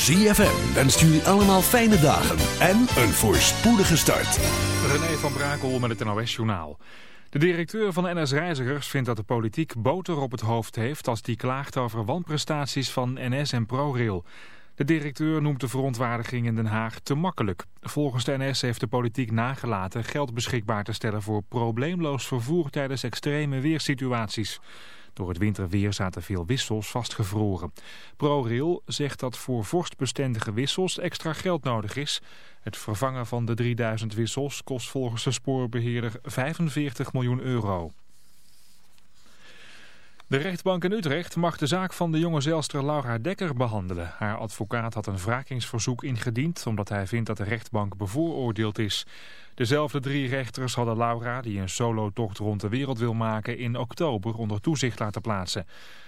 ZFM wenst jullie allemaal fijne dagen en een voorspoedige start. René van Brakel met het NOS Journaal. De directeur van NS Reizigers vindt dat de politiek boter op het hoofd heeft... als die klaagt over wanprestaties van NS en ProRail. De directeur noemt de verontwaardiging in Den Haag te makkelijk. Volgens de NS heeft de politiek nagelaten geld beschikbaar te stellen... voor probleemloos vervoer tijdens extreme weersituaties. Door het winterweer zaten veel wissels vastgevroren. ProRail zegt dat voor vorstbestendige wissels extra geld nodig is. Het vervangen van de 3000 wissels kost volgens de spoorbeheerder 45 miljoen euro. De rechtbank in Utrecht mag de zaak van de jonge zelster Laura Dekker behandelen. Haar advocaat had een wrakingsverzoek ingediend omdat hij vindt dat de rechtbank bevooroordeeld is. Dezelfde drie rechters hadden Laura, die een solotocht rond de wereld wil maken, in oktober onder toezicht laten plaatsen.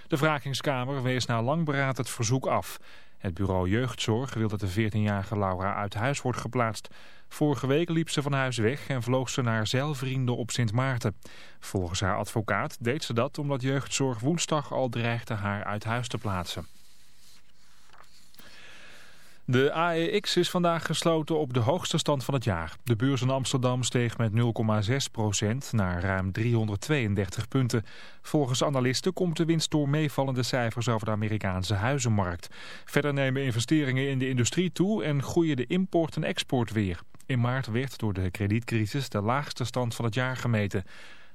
De wrakingskamer wees na lang beraad het verzoek af. Het bureau Jeugdzorg wil dat de 14-jarige Laura uit huis wordt geplaatst. Vorige week liep ze van huis weg en vloog ze naar zeilvrienden op Sint Maarten. Volgens haar advocaat deed ze dat omdat Jeugdzorg woensdag al dreigde haar uit huis te plaatsen. De AEX is vandaag gesloten op de hoogste stand van het jaar. De beurs in Amsterdam steeg met 0,6% naar ruim 332 punten. Volgens analisten komt de winst door meevallende cijfers over de Amerikaanse huizenmarkt. Verder nemen investeringen in de industrie toe en groeien de import en export weer. In maart werd door de kredietcrisis de laagste stand van het jaar gemeten.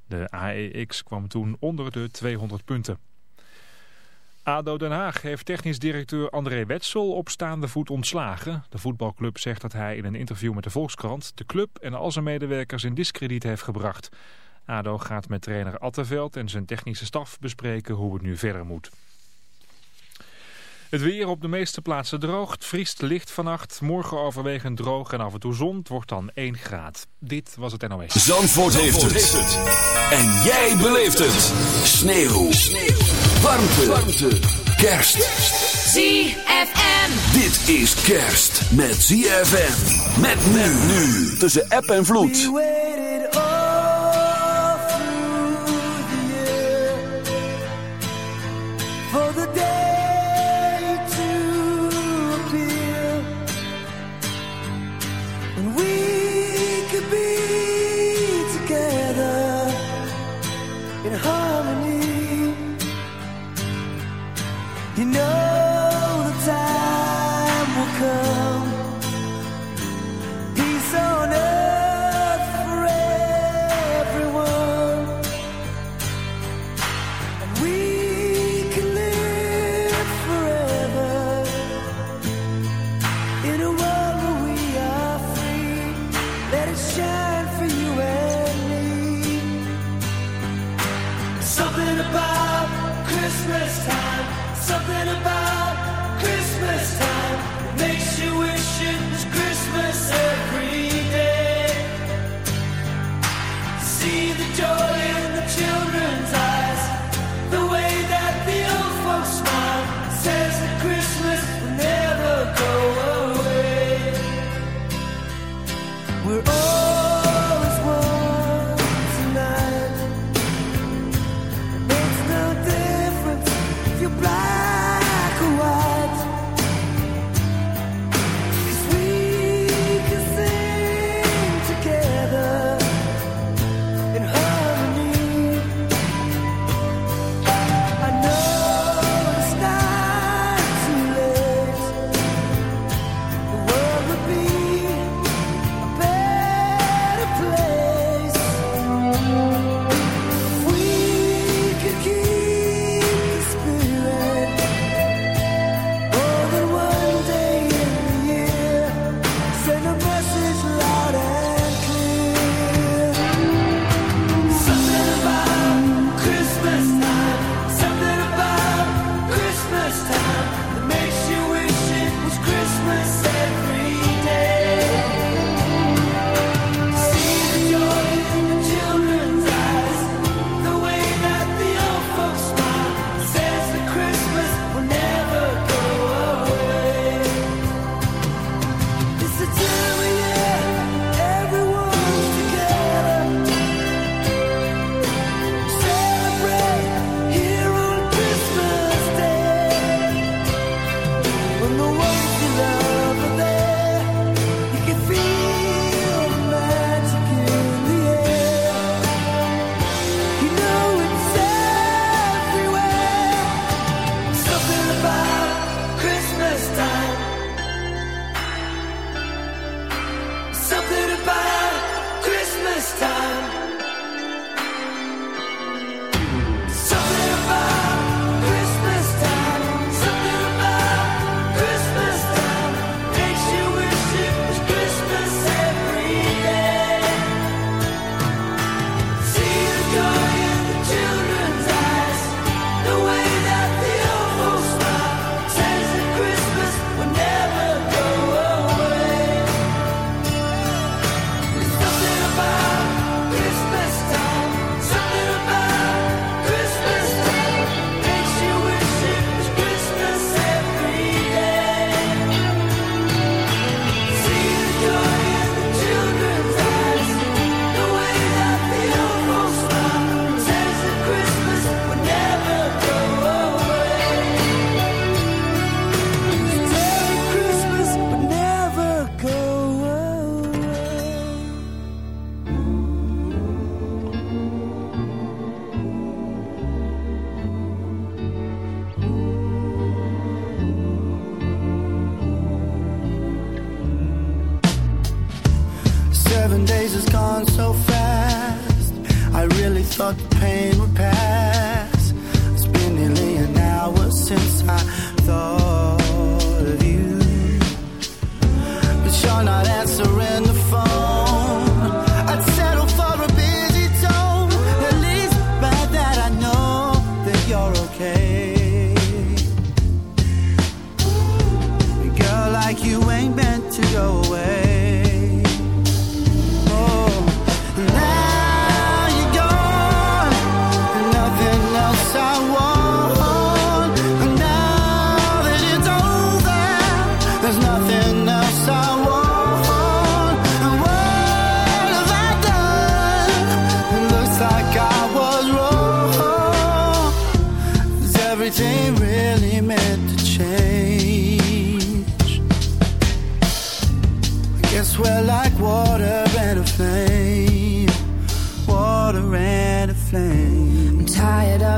De AEX kwam toen onder de 200 punten. ADO Den Haag heeft technisch directeur André Wetsel op staande voet ontslagen. De voetbalclub zegt dat hij in een interview met de Volkskrant de club en al zijn medewerkers in discrediet heeft gebracht. ADO gaat met trainer Attenveld en zijn technische staf bespreken hoe het nu verder moet. Het weer op de meeste plaatsen droogt, vriest licht vannacht. Morgen overwegend droog en af en toe zon. Het wordt dan 1 graad. Dit was het NOS. Zandvoort, heeft, het. En jij beleeft het. Sneeuw. Sneeuw. Warmte. Warmte. Kerst. ZFM. Dit is kerst met ZFM. Met men nu. Tussen app en vloed.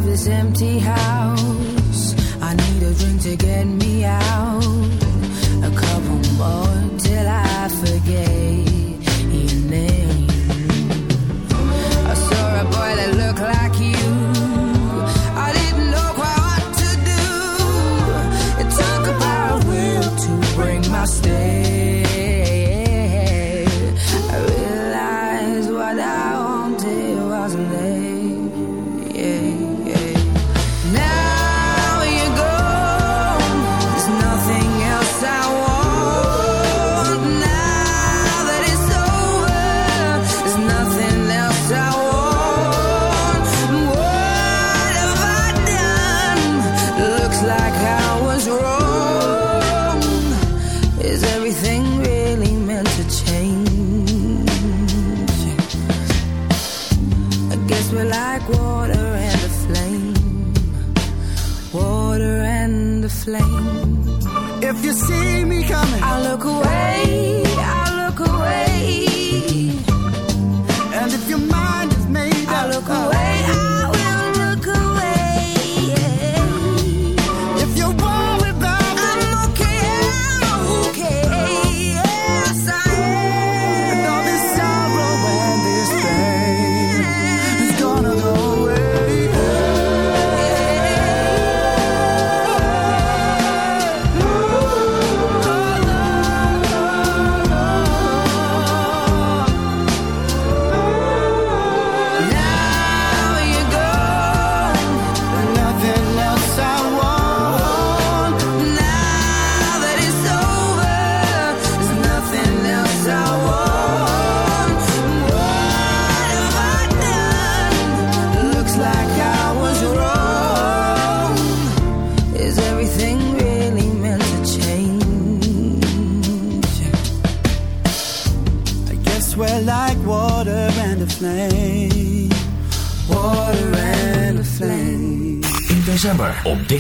this empty house. I need a drink to get me out.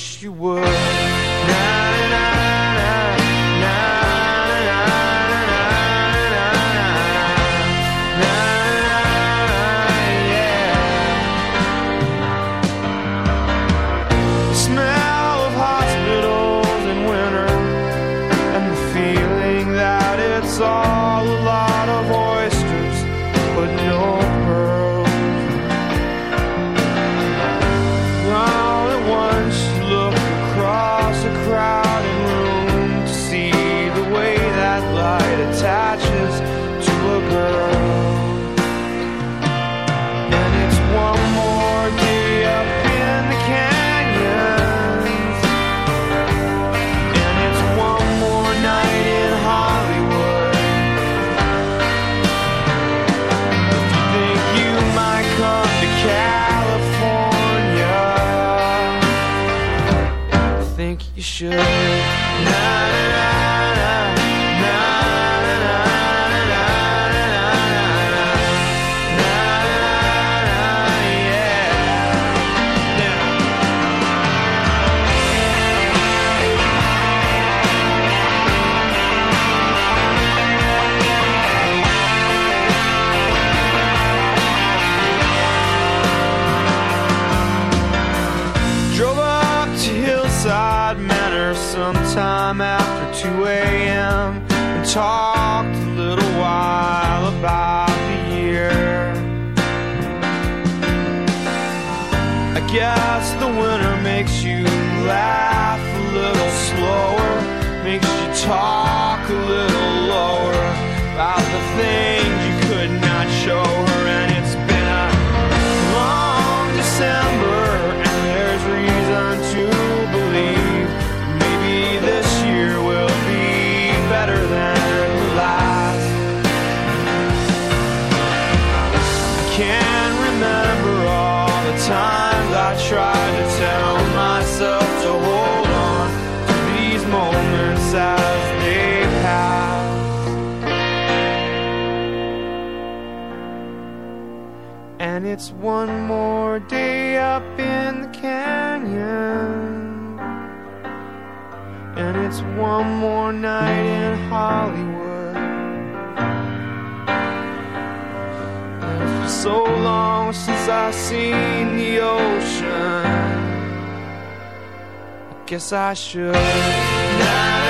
wish you would. One more day up in the canyon. And it's one more night in Hollywood. And for so long since I've seen the ocean. I guess I should. somebody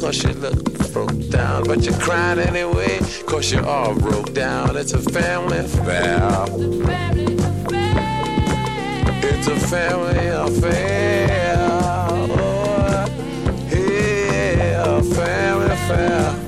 cause you look broke down. But you're crying anyway cause you're all broke down. It's a family affair. It's a family affair. Oh, yeah, family affair.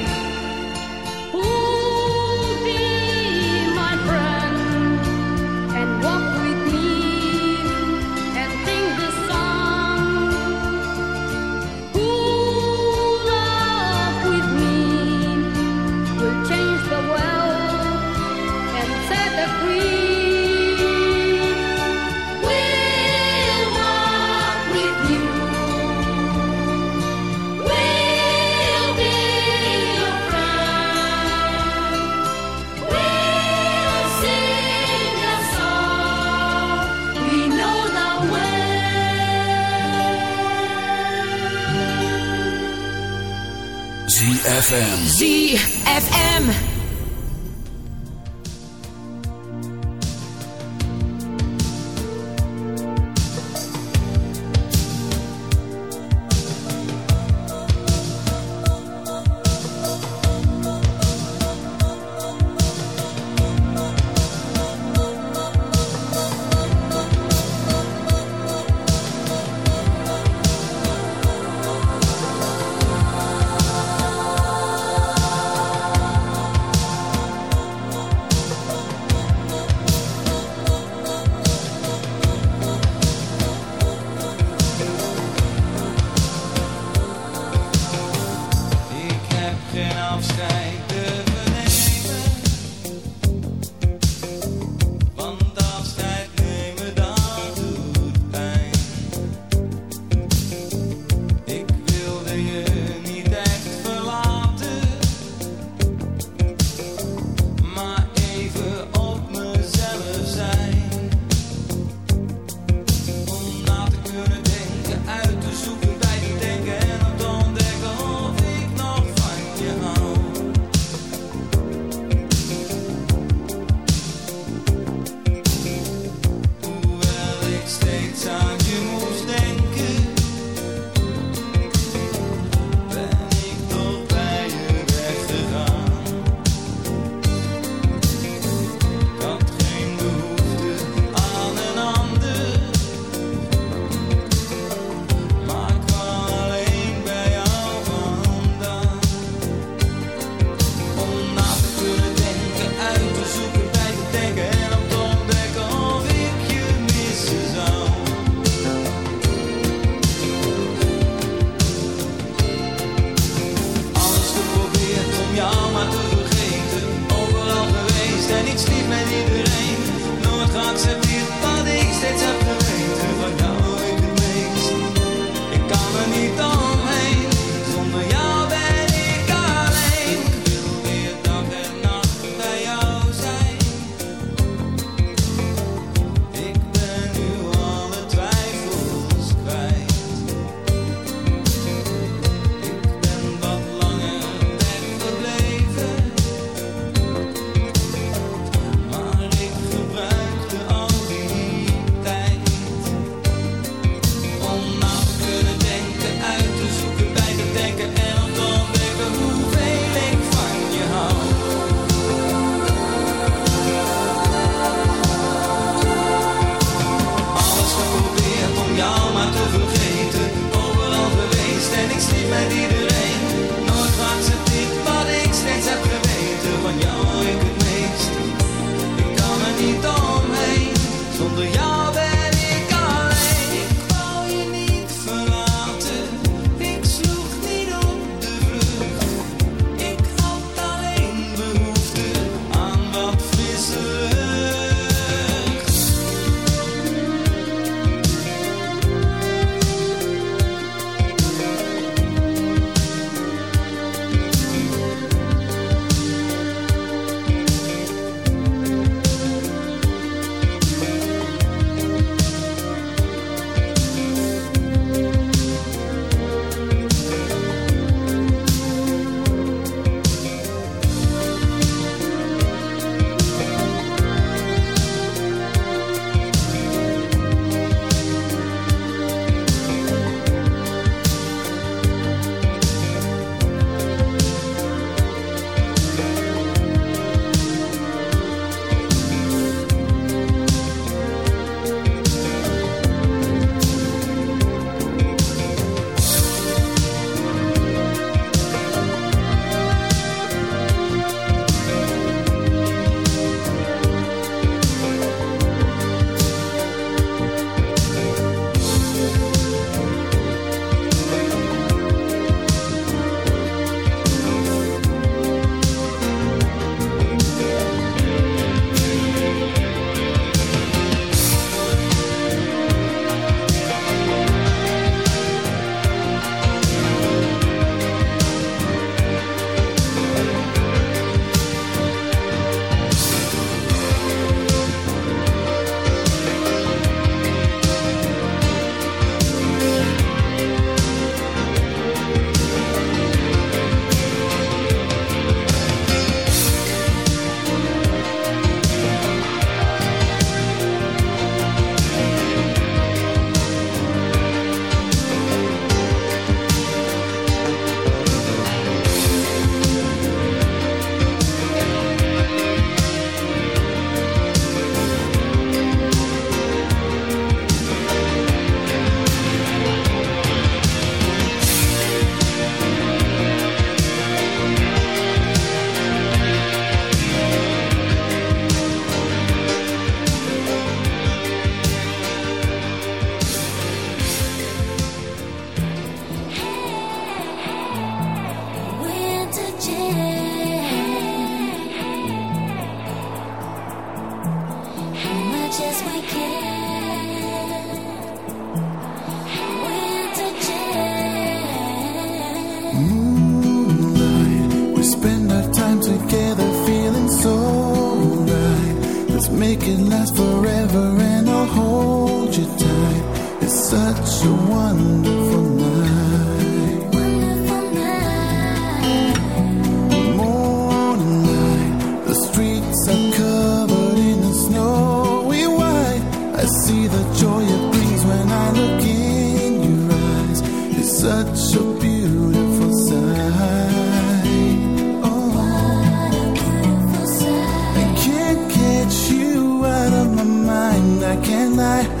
ZFM. ZFM. can lie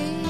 You.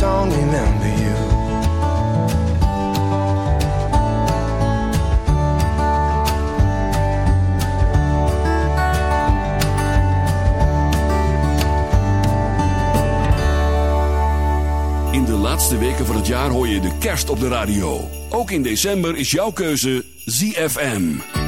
don't remember you. In de laatste weken van het jaar hoor je de kerst op de radio. Ook in december is jouw keuze ZFM.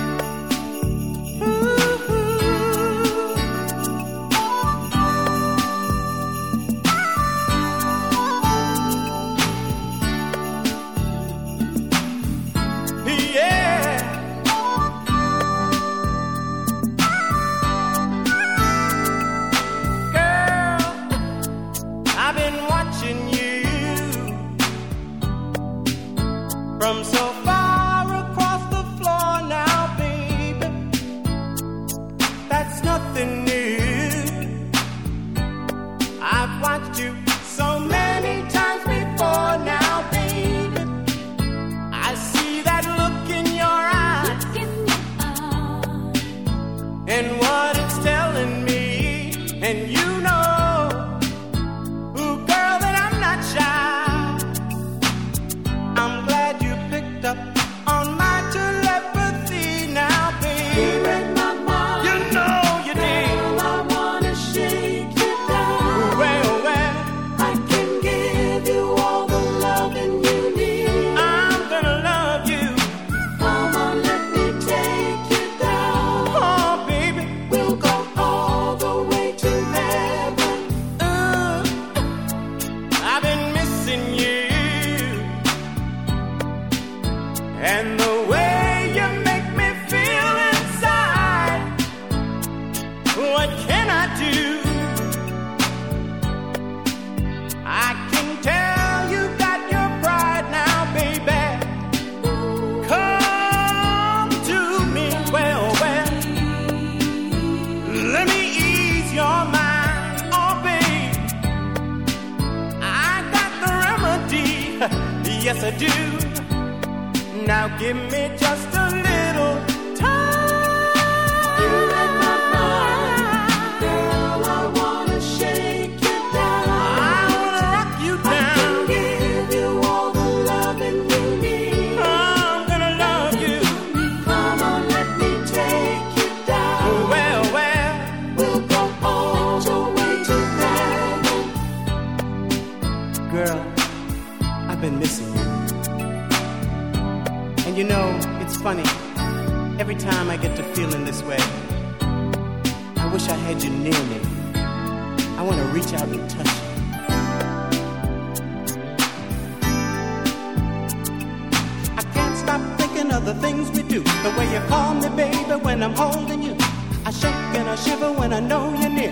The way you call me, baby, when I'm holding you. I shake and I shiver when I know you're near.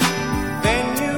Then you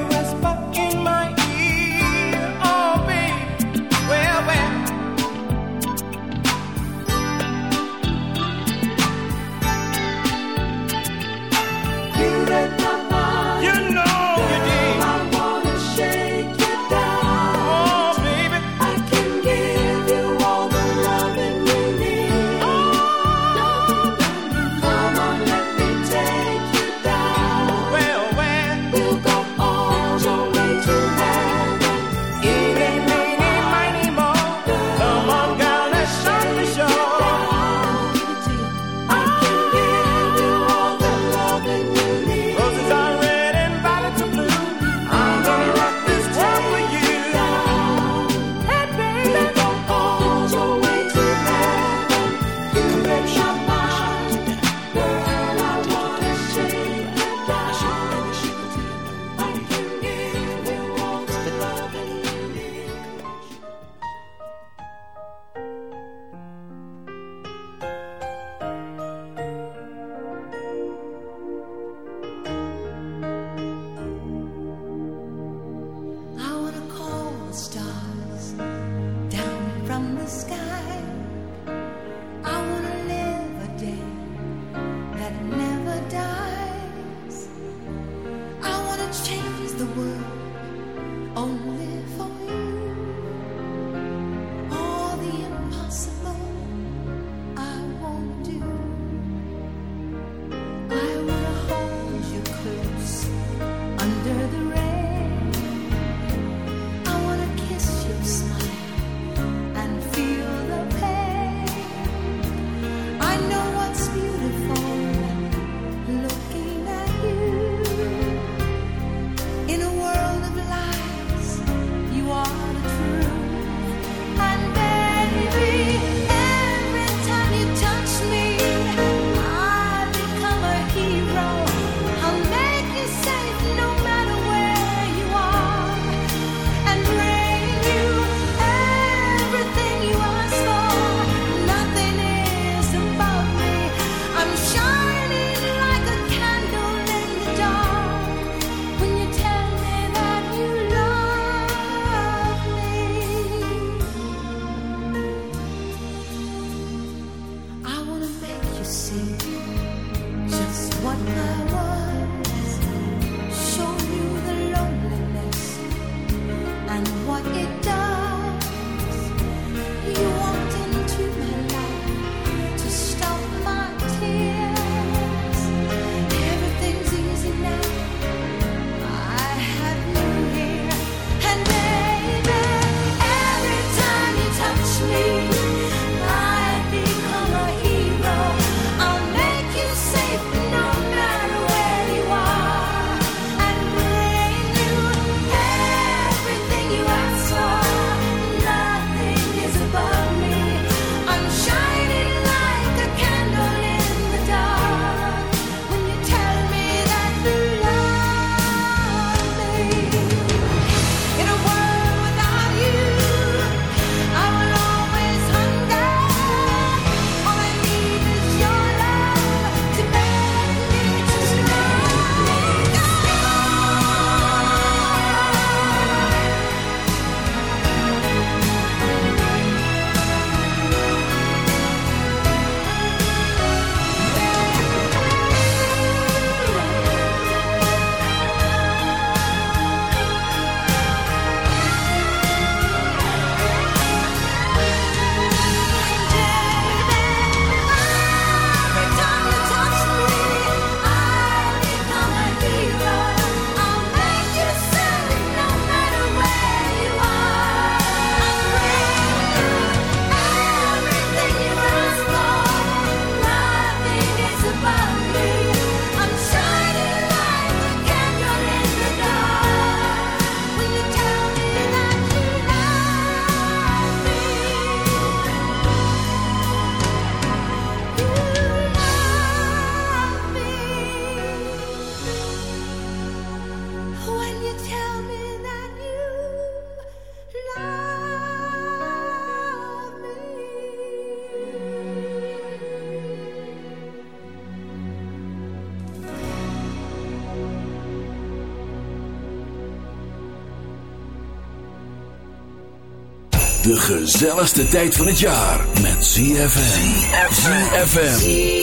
gezelligste tijd van het jaar met ZFM. ZFM.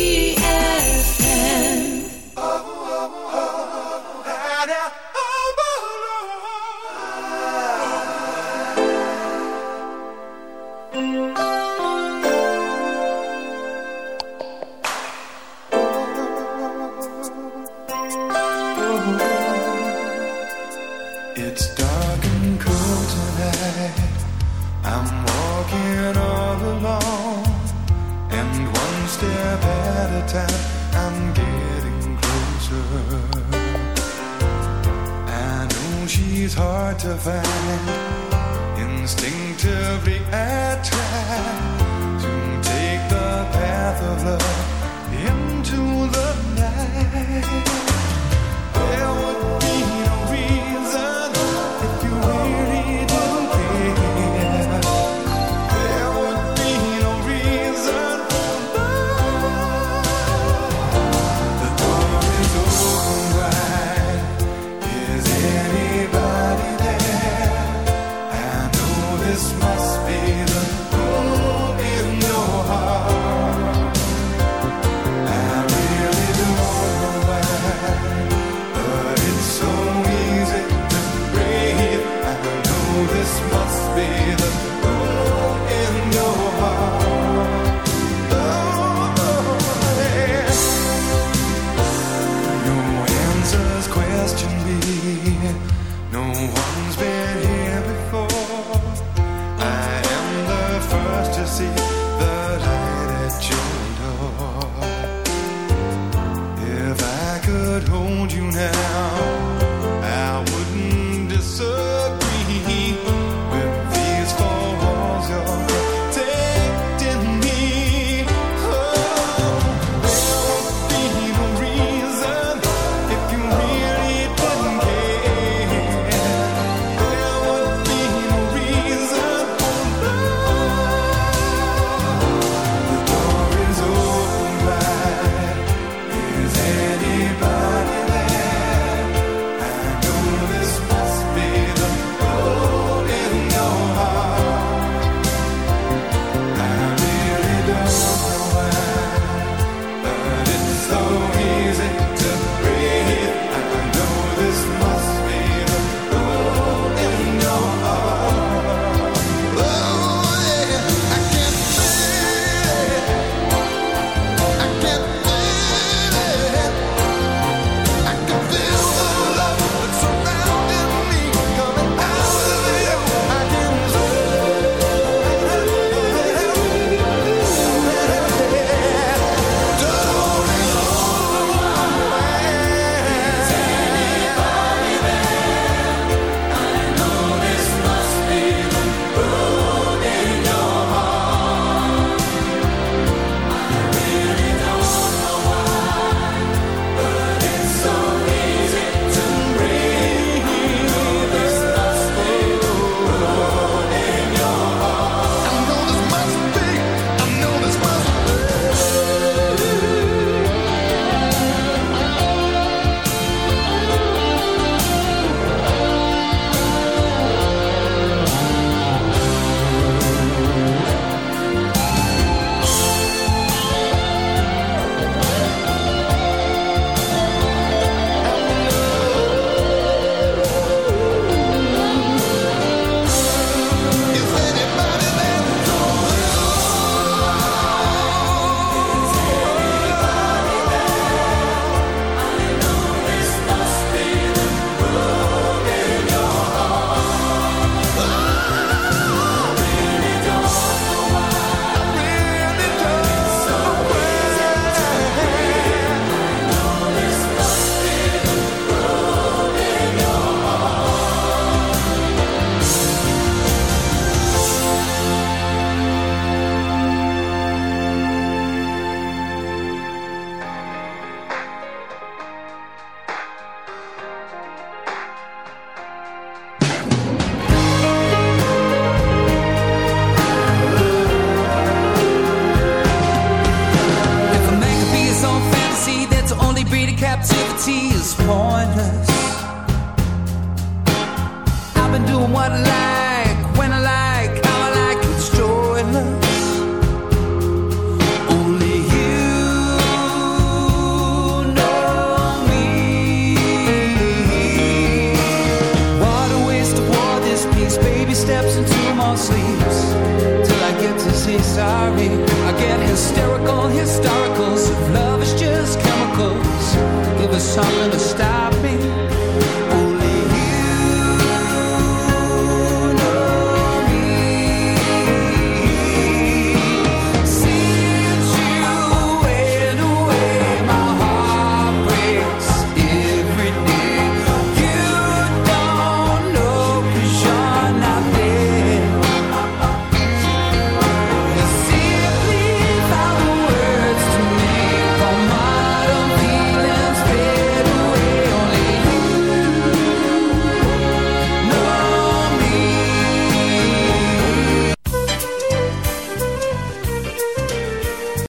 It's dark and cold tonight I'm walking all alone, and one step at a time, I'm getting closer. I know she's hard to find, instinctively I try to take the path of love into the night.